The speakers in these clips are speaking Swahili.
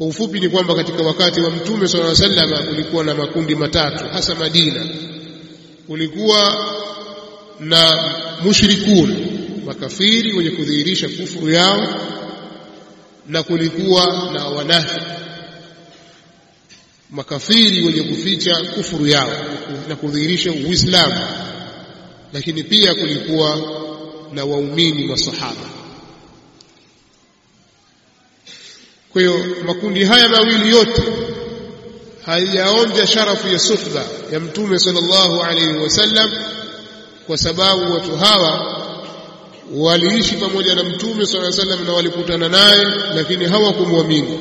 kwa ufupi ni kwamba katika wakati wa mtume alaihi wasallam kulikuwa na makundi matatu hasa Madina. Kulikuwa na mushrikun makafiri wenye kudhihirisha kufuru yao na kulikuwa na wanafiki makafiri wenye kuficha kufuru yao na kudhihirisha uislamu. Lakini pia kulikuwa na waumini masahaba kwa hiyo makundi haya mawili yote hayaonja sharafu ya suhba ya mtume sallallahu alaihi wasallam kwa sababu watu hawa waliishi pamoja na mtume sallallahu alaihi wasallam na walikutana naye lakini hawakumwamini.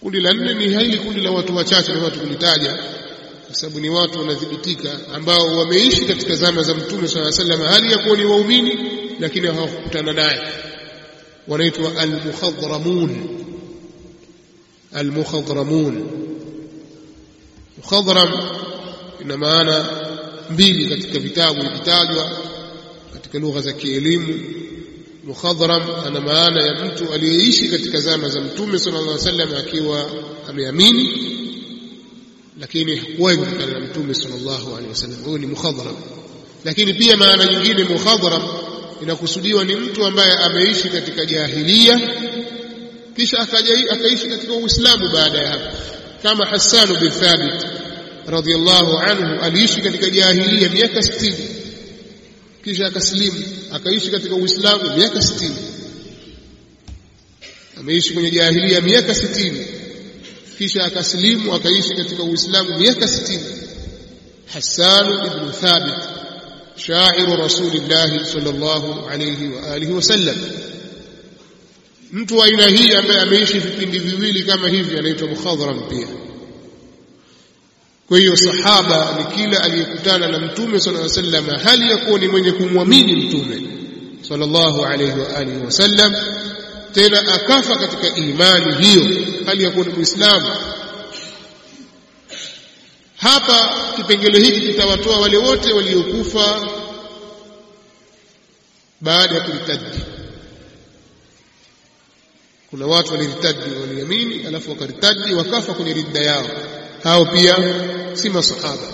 Kundi la nne ni hili kundi la watu wachache na watu kulitaja kwa sababu ni watu wanadhibitika ambao wameishi katika zama za mtume sallallahu alaihi wasallam hali ya kuwa ni waumini lakini hawakukutana naye wanaitwa al-mukhadramun al-mukhadramun mukhadram ina maana mbili katika vitabu vikitajwa katika lugha za kielimu mukhadram ana maana ya mtu aliyeishi katika zama za mtume sallallahu alaihi wasallam akiwa ameamini lakini hakuwahi kukutana na mtume sallallahu alaihi wasallam huyo ni mukhadram lakini pia maana nyingine mukhadram inakusudiwa ni mtu ambaye ameishi katika jahilia kisha akaishi katika uislamu baada ya hapo. Kama Hassan bin Thabit radhiallahu anhu aliishi katika jahilia miaka 60 kisha akaslimu akaishi katika uislamu miaka 60 ameishi kwenye jahilia miaka 60 kisha akasilimu akaishi katika uislamu miaka 60 Hassan ibn Thabit shairu rasulillahi sallallahu alayhi wa alihi wasallam mtu wa aina hii ambaye ameishi vipindi viwili kama hivi anaitwa mukhadram pia kwa hiyo sahaba ni kila aliyekutana na mtume sallallahu alayhi wasallam hali ya kuwa ni mwenye kumwamini mtume sallallahu alayhi wa alihi wasallam tena akafa katika imani hiyo hali ya kuwa ni muislamu hapa kipengele hiki kitawatoa wale wote waliokufa baada ya kuritadi kuna watu waliritadi waliamini alafu wakaritadi wakafa kwenye ridda yao. Hao pia si masahaba